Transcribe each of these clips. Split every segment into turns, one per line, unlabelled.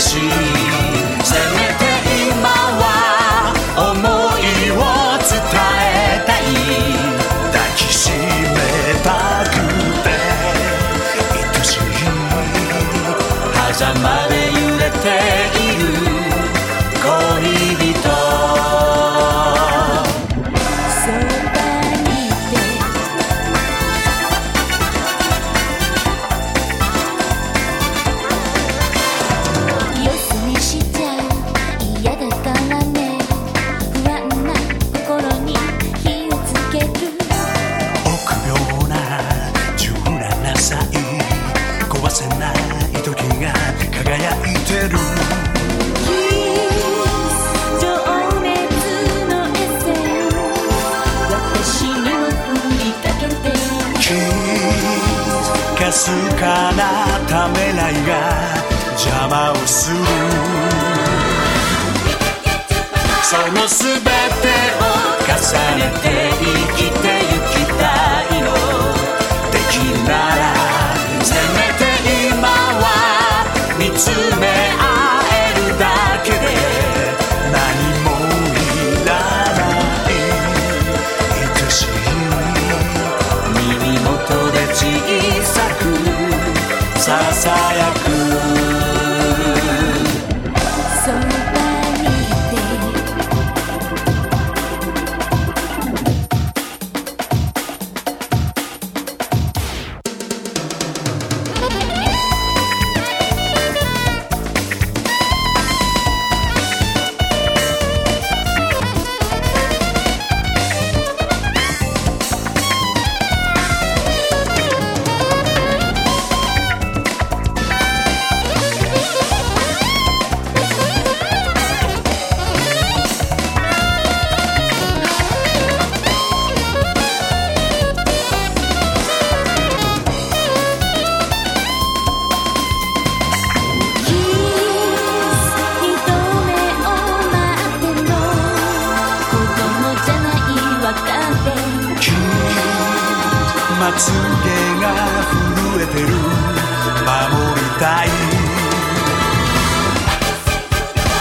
しい。せめて今は思いを伝えたい。抱きしめたくて愛しい。狭間すかなためらいが邪魔をする。そのすべてを重ねてつげが震えてる。守りたい。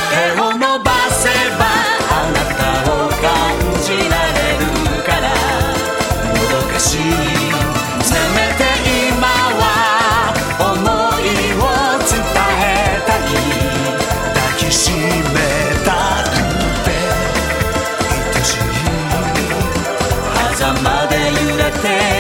手を伸ばせばあなたを感じられるから。もどかしせめて今は思いを
伝えたい。抱きしめたくて。愛しい。狭間で
揺れて